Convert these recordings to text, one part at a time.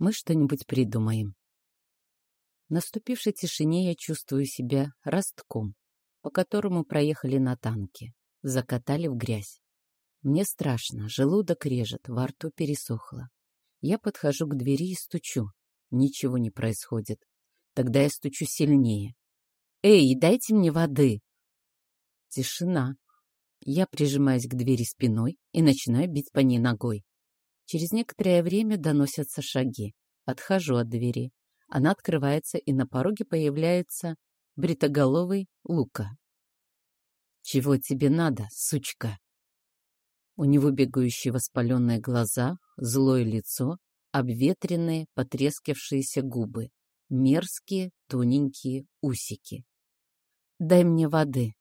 Мы что-нибудь придумаем. В наступившей тишине я чувствую себя ростком, по которому проехали на танке, закатали в грязь. Мне страшно, желудок режет, во рту пересохло. Я подхожу к двери и стучу. Ничего не происходит. Тогда я стучу сильнее. «Эй, дайте мне воды!» Тишина. Я прижимаюсь к двери спиной и начинаю бить по ней ногой. Через некоторое время доносятся шаги. Отхожу от двери. Она открывается, и на пороге появляется бритоголовый Лука. «Чего тебе надо, сучка?» У него бегающие воспаленные глаза, злое лицо, обветренные, потрескавшиеся губы, мерзкие, тоненькие усики. «Дай мне воды».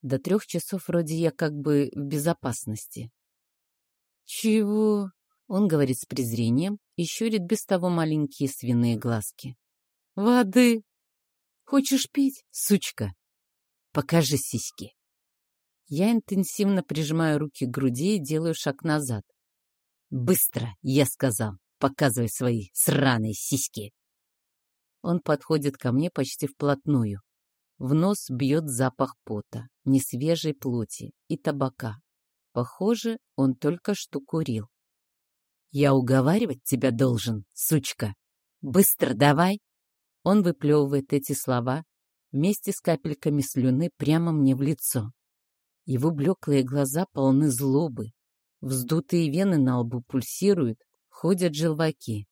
До трех часов вроде я как бы в безопасности. «Чего?» — он говорит с презрением и щурит без того маленькие свиные глазки. «Воды! Хочешь пить, сучка? Покажи сиськи!» Я интенсивно прижимаю руки к груди и делаю шаг назад. «Быстро!» — я сказал. «Показывай свои сраные сиськи!» Он подходит ко мне почти вплотную. В нос бьет запах пота, несвежей плоти и табака. Похоже, он только что курил. «Я уговаривать тебя должен, сучка! Быстро давай!» Он выплевывает эти слова вместе с капельками слюны прямо мне в лицо. Его блеклые глаза полны злобы. Вздутые вены на лбу пульсируют, ходят желваки.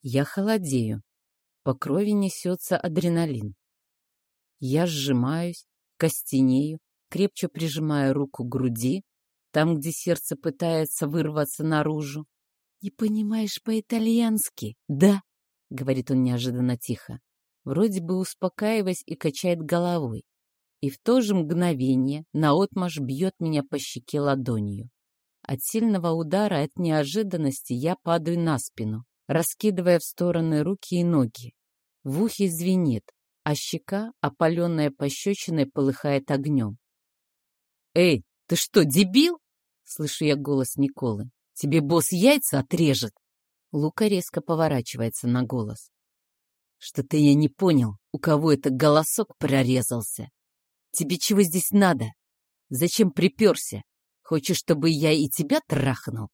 Я холодею. По крови несется адреналин. Я сжимаюсь, костенею, крепче прижимая руку к груди, там, где сердце пытается вырваться наружу. «Не понимаешь по-итальянски, да?» — говорит он неожиданно тихо. Вроде бы успокаиваясь и качает головой и в то же мгновение наотмашь бьет меня по щеке ладонью. От сильного удара, от неожиданности я падаю на спину, раскидывая в стороны руки и ноги. В ухе звенит, а щека, опаленная пощечиной, полыхает огнем. «Эй, ты что, дебил?» — слышу я голос Николы. «Тебе босс яйца отрежет!» Лука резко поворачивается на голос. «Что-то я не понял, у кого это голосок прорезался. Тебе чего здесь надо? Зачем приперся? Хочешь, чтобы я и тебя трахнул?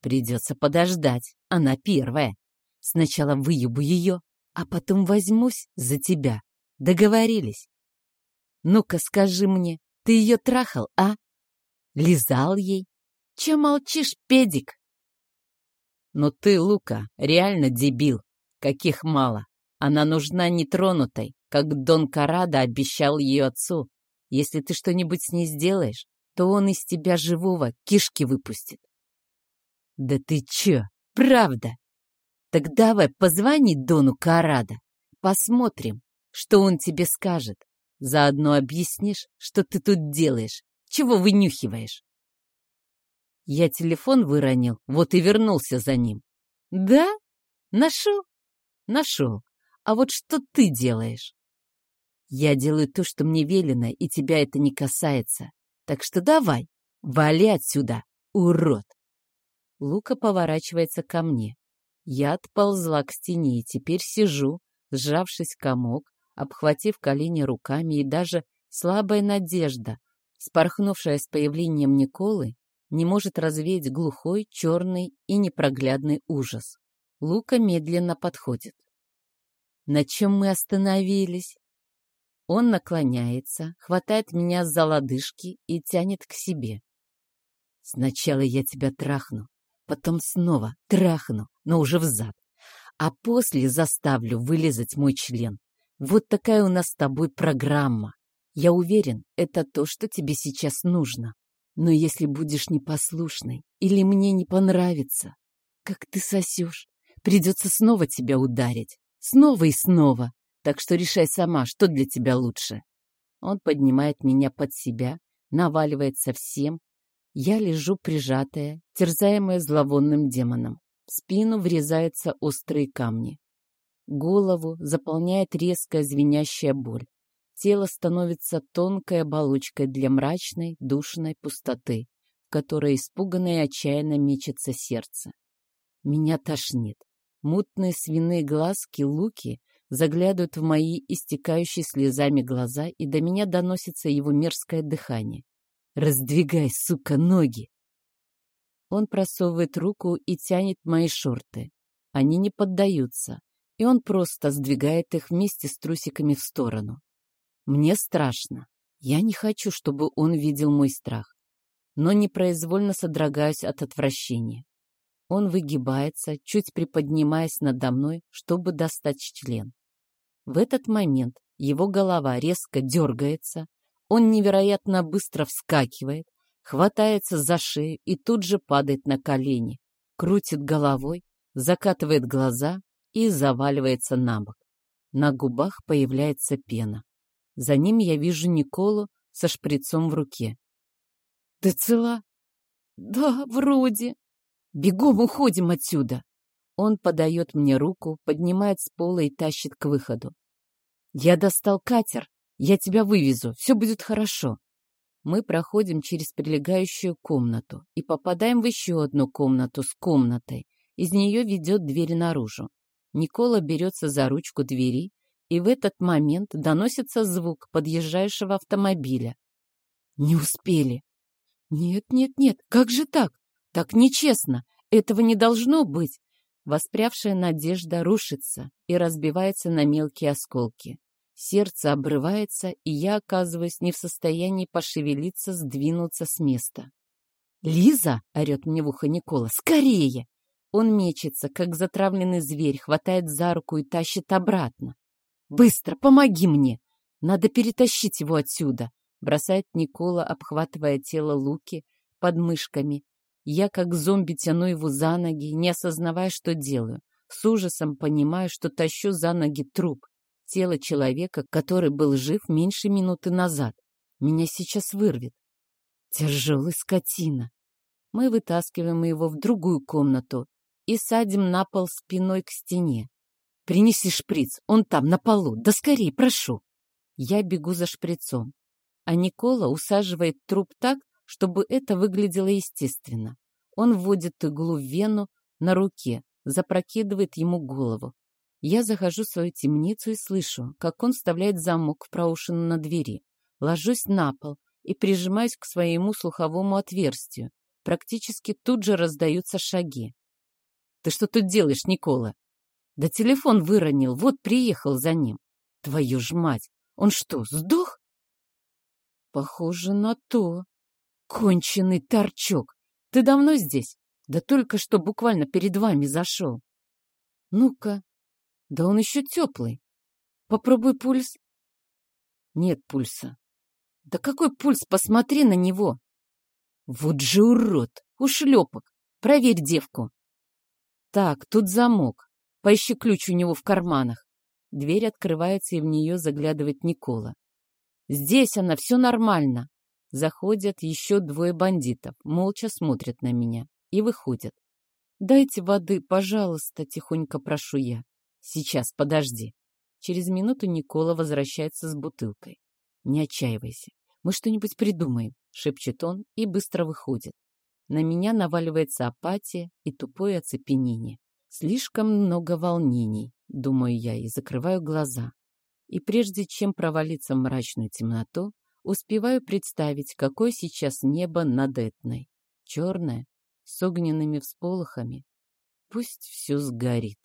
Придется подождать, она первая. Сначала выебу ее, а потом возьмусь за тебя. Договорились? Ну-ка скажи мне, ты ее трахал, а? Лизал ей? Че молчишь, педик? Но ты, Лука, реально дебил. Каких мало. Она нужна нетронутой, как Дон Карадо обещал ее отцу. Если ты что-нибудь с ней сделаешь, то он из тебя живого кишки выпустит. Да ты че, правда? Так давай позвони Дону Карадо. Посмотрим, что он тебе скажет. Заодно объяснишь, что ты тут делаешь, чего вынюхиваешь. Я телефон выронил, вот и вернулся за ним. Да? Нашел? Нашел. А вот что ты делаешь? Я делаю то, что мне велено, и тебя это не касается. Так что давай, вали отсюда, урод!» Лука поворачивается ко мне. Я отползла к стене и теперь сижу, сжавшись комок, обхватив колени руками, и даже слабая надежда, спорхнувшая с появлением Николы, не может развеять глухой, черный и непроглядный ужас. Лука медленно подходит. На чем мы остановились? Он наклоняется, хватает меня за лодыжки и тянет к себе. Сначала я тебя трахну, потом снова трахну, но уже взад. А после заставлю вылезать мой член. Вот такая у нас с тобой программа. Я уверен, это то, что тебе сейчас нужно. Но если будешь непослушной или мне не понравится, как ты сосешь, придется снова тебя ударить. Снова и снова. Так что решай сама, что для тебя лучше. Он поднимает меня под себя, наваливается всем. Я лежу прижатая, терзаемая зловонным демоном. В спину врезаются острые камни. Голову заполняет резкая звенящая боль. Тело становится тонкой оболочкой для мрачной, душной пустоты, в которой испуганно и отчаянно мечется сердце. Меня тошнит. Мутные свиные глазки Луки заглядывают в мои истекающие слезами глаза, и до меня доносится его мерзкое дыхание. «Раздвигай, сука, ноги!» Он просовывает руку и тянет мои шорты. Они не поддаются, и он просто сдвигает их вместе с трусиками в сторону. Мне страшно. Я не хочу, чтобы он видел мой страх, но непроизвольно содрогаюсь от отвращения. Он выгибается, чуть приподнимаясь надо мной, чтобы достать член. В этот момент его голова резко дергается, он невероятно быстро вскакивает, хватается за шею и тут же падает на колени, крутит головой, закатывает глаза и заваливается на бок. На губах появляется пена. За ним я вижу Николу со шприцом в руке. «Ты цела?» «Да, вроде». «Бегом уходим отсюда!» Он подает мне руку, поднимает с пола и тащит к выходу. «Я достал катер. Я тебя вывезу. Все будет хорошо». Мы проходим через прилегающую комнату и попадаем в еще одну комнату с комнатой. Из нее ведет дверь наружу. Никола берется за ручку двери, и в этот момент доносится звук подъезжающего автомобиля. «Не успели!» «Нет, нет, нет, как же так? Так нечестно! Этого не должно быть! Воспрявшая надежда рушится и разбивается на мелкие осколки. Сердце обрывается, и я оказываюсь не в состоянии пошевелиться, сдвинуться с места. «Лиза!» — орет мне в ухо Никола. «Скорее!» Он мечется, как затравленный зверь, хватает за руку и тащит обратно. «Быстро, помоги мне! Надо перетащить его отсюда!» Бросает Никола, обхватывая тело Луки под мышками я как зомби тяну его за ноги, не осознавая, что делаю. С ужасом понимаю, что тащу за ноги труп. Тело человека, который был жив меньше минуты назад. Меня сейчас вырвет. Тяжелый скотина. Мы вытаскиваем его в другую комнату и садим на пол спиной к стене. «Принеси шприц, он там, на полу, да скорее, прошу!» Я бегу за шприцом, а Никола усаживает труп так, чтобы это выглядело естественно. Он вводит иглу в вену на руке, запрокидывает ему голову. Я захожу в свою темницу и слышу, как он вставляет замок в проушину на двери. Ложусь на пол и прижимаюсь к своему слуховому отверстию. Практически тут же раздаются шаги. «Ты что тут делаешь, Никола?» «Да телефон выронил, вот приехал за ним». «Твою ж мать! Он что, сдох?» «Похоже на то», Конченый торчок! Ты давно здесь? Да только что буквально перед вами зашел. Ну-ка. Да он еще теплый. Попробуй пульс. Нет пульса. Да какой пульс? Посмотри на него. Вот же урод! Ушлепок! Проверь девку. Так, тут замок. Поищи ключ у него в карманах. Дверь открывается, и в нее заглядывает Никола. Здесь она, все нормально. Заходят еще двое бандитов, молча смотрят на меня и выходят. «Дайте воды, пожалуйста», — тихонько прошу я. «Сейчас, подожди». Через минуту Никола возвращается с бутылкой. «Не отчаивайся, мы что-нибудь придумаем», — шепчет он и быстро выходит. На меня наваливается апатия и тупое оцепенение. Слишком много волнений, думаю я, и закрываю глаза. И прежде чем провалиться в мрачную темноту, Успеваю представить, какое сейчас небо над Этной. Черное, с огненными всполохами. Пусть все сгорит.